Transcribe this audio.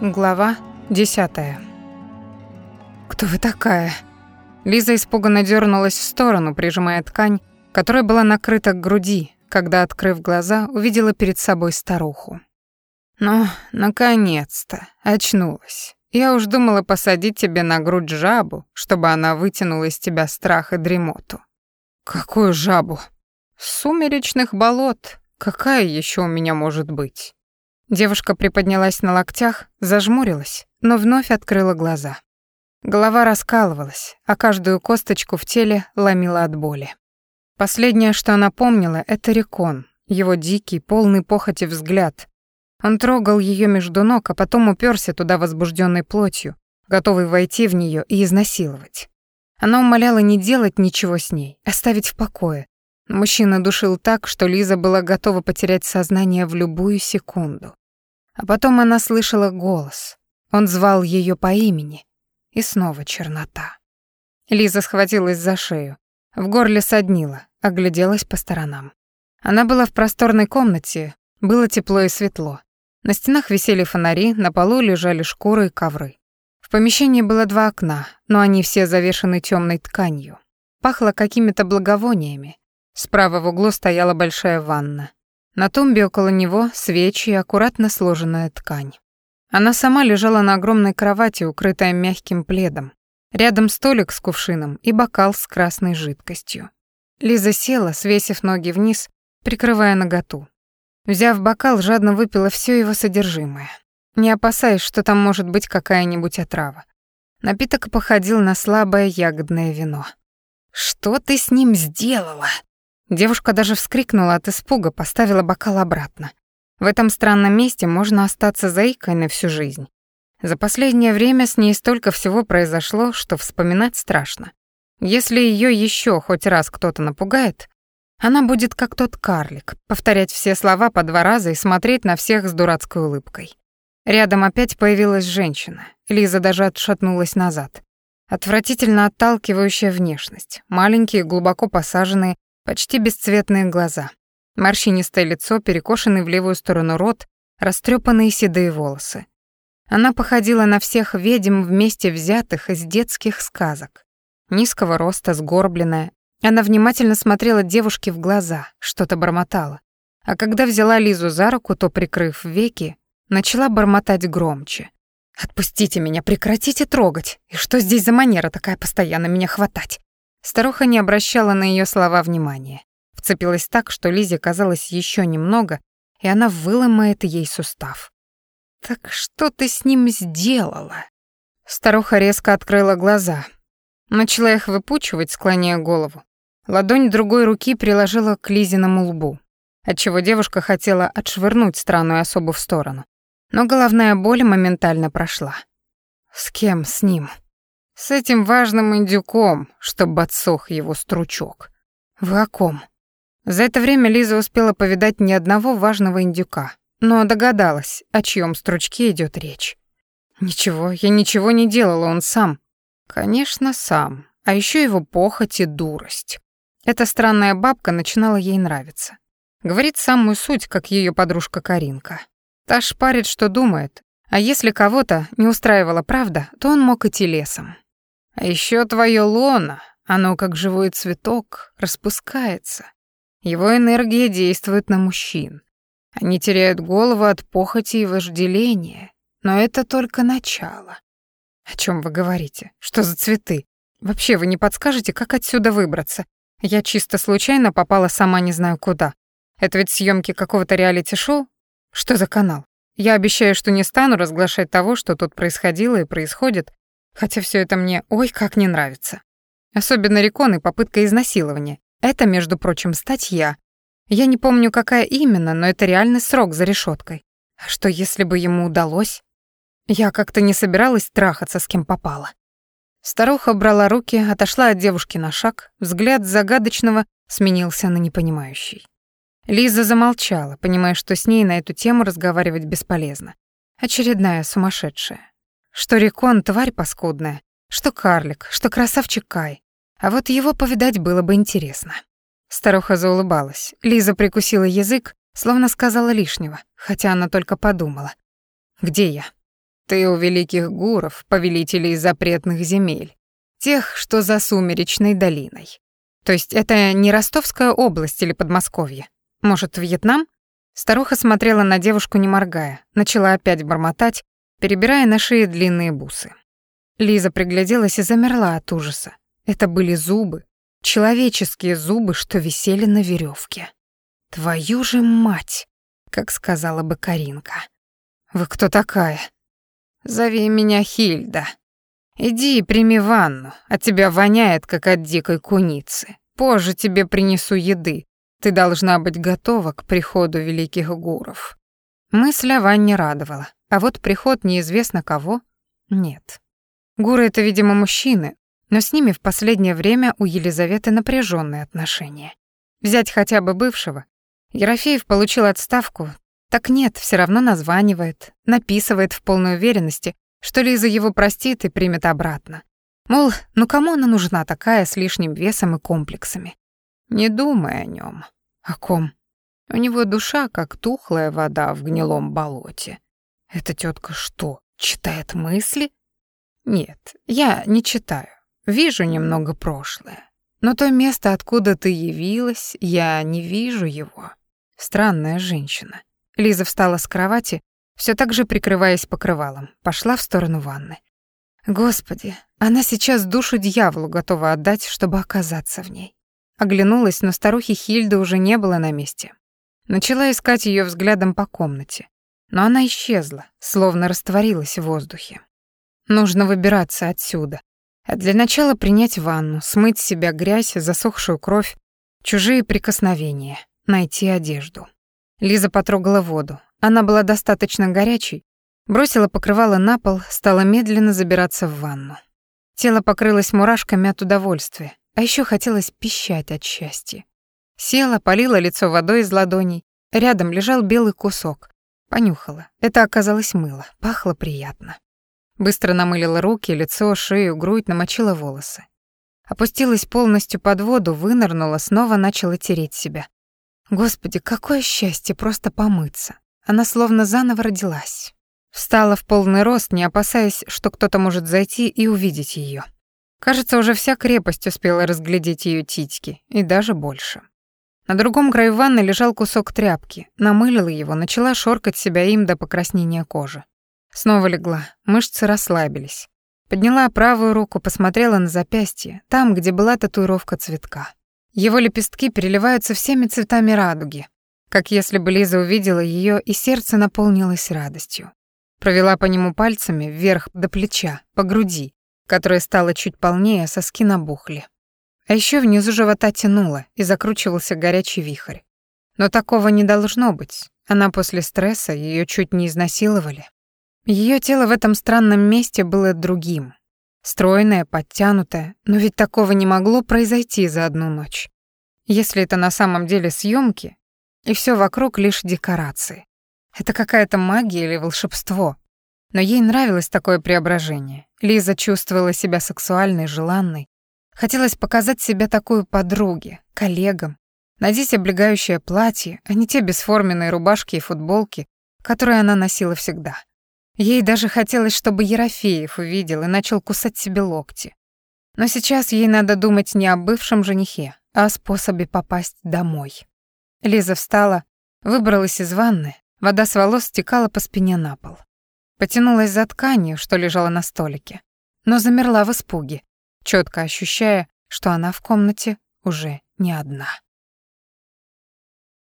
Глава десятая. «Кто вы такая?» Лиза испуганно дернулась в сторону, прижимая ткань, которая была накрыта к груди, когда, открыв глаза, увидела перед собой старуху. «Ну, наконец-то, очнулась. Я уж думала посадить тебе на грудь жабу, чтобы она вытянула из тебя страх и дремоту». «Какую жабу?» «Сумеречных болот. Какая еще у меня может быть?» Девушка приподнялась на локтях, зажмурилась, но вновь открыла глаза. Голова раскалывалась, а каждую косточку в теле ломила от боли. Последнее, что она помнила, это Рекон, его дикий, полный похоти взгляд. Он трогал ее между ног, а потом уперся туда возбужденной плотью, готовый войти в нее и изнасиловать. Она умоляла не делать ничего с ней, оставить в покое. Мужчина душил так, что Лиза была готова потерять сознание в любую секунду. А потом она слышала голос. Он звал ее по имени. И снова чернота. Лиза схватилась за шею. В горле соднила, огляделась по сторонам. Она была в просторной комнате, было тепло и светло. На стенах висели фонари, на полу лежали шкуры и ковры. В помещении было два окна, но они все завешены темной тканью. Пахло какими-то благовониями. Справа в углу стояла большая ванна. На тумбе около него свечи и аккуратно сложенная ткань. Она сама лежала на огромной кровати, укрытая мягким пледом. Рядом столик с кувшином и бокал с красной жидкостью. Лиза села, свесив ноги вниз, прикрывая наготу. Взяв бокал, жадно выпила все его содержимое, не опасаясь, что там может быть какая-нибудь отрава. Напиток походил на слабое ягодное вино. «Что ты с ним сделала?» Девушка даже вскрикнула от испуга, поставила бокал обратно. В этом странном месте можно остаться заикой на всю жизнь. За последнее время с ней столько всего произошло, что вспоминать страшно. Если ее еще хоть раз кто-то напугает, она будет как тот карлик, повторять все слова по два раза и смотреть на всех с дурацкой улыбкой. Рядом опять появилась женщина. Лиза даже отшатнулась назад. Отвратительно отталкивающая внешность, маленькие, глубоко посаженные, почти бесцветные глаза, морщинистое лицо, перекошенный в левую сторону рот, растрепанные седые волосы. Она походила на всех ведьм вместе взятых из детских сказок. Низкого роста, сгорбленная, она внимательно смотрела девушке в глаза, что-то бормотала. А когда взяла Лизу за руку, то, прикрыв веки, начала бормотать громче. «Отпустите меня, прекратите трогать! И что здесь за манера такая постоянно меня хватать? Старуха не обращала на ее слова внимания. Вцепилась так, что Лизе казалось еще немного, и она выломает ей сустав. «Так что ты с ним сделала?» Старуха резко открыла глаза. Начала их выпучивать, склоняя голову. Ладонь другой руки приложила к Лизиному лбу, отчего девушка хотела отшвырнуть странную особу в сторону. Но головная боль моментально прошла. «С кем с ним?» С этим важным индюком, чтобы отсох его стручок. Вы о ком? За это время Лиза успела повидать ни одного важного индюка, но догадалась, о чьем стручке идет речь. Ничего, я ничего не делала, он сам. Конечно, сам. А еще его похоть и дурость. Эта странная бабка начинала ей нравиться. Говорит самую суть, как ее подружка Каринка. Та шпарит, что думает, а если кого-то не устраивала правда, то он мог идти лесом. А еще твое лоно, оно как живой цветок, распускается. Его энергия действует на мужчин. Они теряют голову от похоти и вожделения, но это только начало. О чем вы говорите? Что за цветы? Вообще вы не подскажете, как отсюда выбраться? Я чисто случайно попала сама не знаю куда. Это ведь съемки какого-то реалити-шоу? Что за канал? Я обещаю, что не стану разглашать того, что тут происходило и происходит, Хотя все это мне ой как не нравится. Особенно Рекон и попытка изнасилования. Это, между прочим, статья. Я не помню, какая именно, но это реальный срок за решеткой. А что, если бы ему удалось? Я как-то не собиралась трахаться с кем попало. Старуха брала руки, отошла от девушки на шаг, взгляд загадочного сменился на непонимающий. Лиза замолчала, понимая, что с ней на эту тему разговаривать бесполезно. Очередная сумасшедшая. Что Рекон — тварь паскудная, что карлик, что красавчик Кай. А вот его повидать было бы интересно. Старуха заулыбалась. Лиза прикусила язык, словно сказала лишнего, хотя она только подумала. «Где я?» Ты у великих гуров, повелителей запретных земель, тех, что за сумеречной долиной. То есть это не Ростовская область или Подмосковье? Может, Вьетнам? Старуха смотрела на девушку, не моргая, начала опять бормотать, перебирая на шее длинные бусы. Лиза пригляделась и замерла от ужаса. Это были зубы, человеческие зубы, что висели на веревке. «Твою же мать!» как сказала бы Каринка. «Вы кто такая?» «Зови меня Хильда. Иди и прими ванну, от тебя воняет, как от дикой куницы. Позже тебе принесу еды. Ты должна быть готова к приходу великих гуров». Мысль о ванне радовала, а вот приход неизвестно кого — нет. Гуры — это, видимо, мужчины, но с ними в последнее время у Елизаветы напряженные отношения. Взять хотя бы бывшего, Ерофеев получил отставку. Так нет, все равно названивает, написывает в полной уверенности, что Лиза его простит и примет обратно. Мол, ну кому она нужна такая с лишним весом и комплексами? Не думай о нем. О ком? У него душа, как тухлая вода в гнилом болоте. Эта тетка что, читает мысли? Нет, я не читаю. Вижу немного прошлое. Но то место, откуда ты явилась, я не вижу его. Странная женщина. Лиза встала с кровати, все так же прикрываясь покрывалом, пошла в сторону ванны. Господи, она сейчас душу дьяволу готова отдать, чтобы оказаться в ней. Оглянулась, но старухи Хильды уже не было на месте. Начала искать ее взглядом по комнате, но она исчезла, словно растворилась в воздухе. Нужно выбираться отсюда. А для начала принять ванну, смыть с себя грязь, засохшую кровь, чужие прикосновения, найти одежду. Лиза потрогала воду. Она была достаточно горячей, бросила покрывало на пол, стала медленно забираться в ванну. Тело покрылось мурашками от удовольствия, а еще хотелось пищать от счастья. Села, полила лицо водой из ладоней. Рядом лежал белый кусок. Понюхала. Это оказалось мыло. Пахло приятно. Быстро намылила руки, лицо, шею, грудь, намочила волосы. Опустилась полностью под воду, вынырнула, снова начала тереть себя. Господи, какое счастье просто помыться. Она словно заново родилась. Встала в полный рост, не опасаясь, что кто-то может зайти и увидеть ее. Кажется, уже вся крепость успела разглядеть ее титьки, и даже больше. На другом краю ванны лежал кусок тряпки, намылила его, начала шоркать себя им до покраснения кожи. Снова легла, мышцы расслабились. Подняла правую руку, посмотрела на запястье, там, где была татуировка цветка. Его лепестки переливаются всеми цветами радуги, как если бы Лиза увидела ее, и сердце наполнилось радостью. Провела по нему пальцами вверх до плеча, по груди, которая стала чуть полнее, соски набухли. А еще внизу живота тянуло, и закручивался горячий вихрь. Но такого не должно быть. Она после стресса ее чуть не изнасиловали. Ее тело в этом странном месте было другим, Стройная, подтянутая, но ведь такого не могло произойти за одну ночь. Если это на самом деле съемки, и все вокруг лишь декорации. Это какая-то магия или волшебство. Но ей нравилось такое преображение. Лиза чувствовала себя сексуальной, желанной. Хотелось показать себя такую подруге, коллегам, надеть облегающее платье, а не те бесформенные рубашки и футболки, которые она носила всегда. Ей даже хотелось, чтобы Ерофеев увидел и начал кусать себе локти. Но сейчас ей надо думать не о бывшем женихе, а о способе попасть домой. Лиза встала, выбралась из ванны, вода с волос стекала по спине на пол. Потянулась за тканью, что лежала на столике, но замерла в испуге, четко ощущая, что она в комнате уже не одна.